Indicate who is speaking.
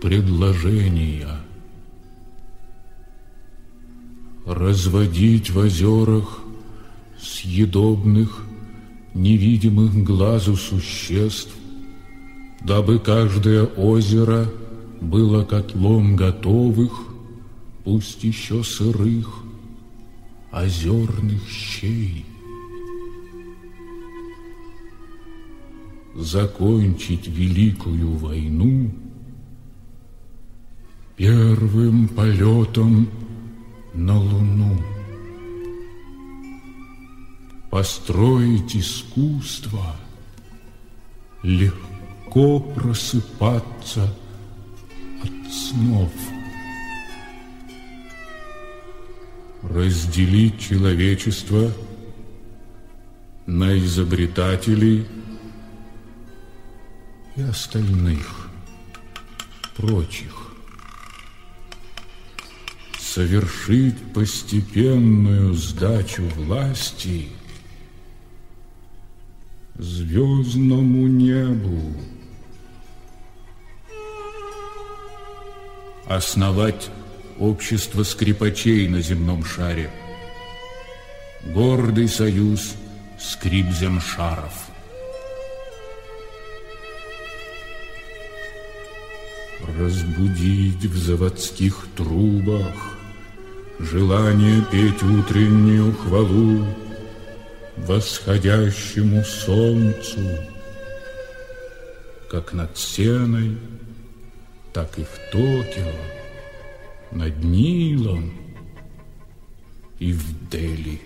Speaker 1: предложения. Разводить в озерах съедобных, невидимых глазу существ, дабы каждое озеро было котлом готовых, пусть еще сырых, озерных щей. Закончить великую войну первым полетом на Луну. Построить искусство, легко просыпаться от снов. Разделить человечество на изобретателей и остальных, прочих. Совершить постепенную сдачу власти звездному небу. Основать общество скрипачей на земном шаре. Гордый союз скрипземшаров. Разбудить в заводских трубах Желание петь утреннюю хвалу Восходящему солнцу, Как над сеной, так и в Токио над Нилом и в Дели.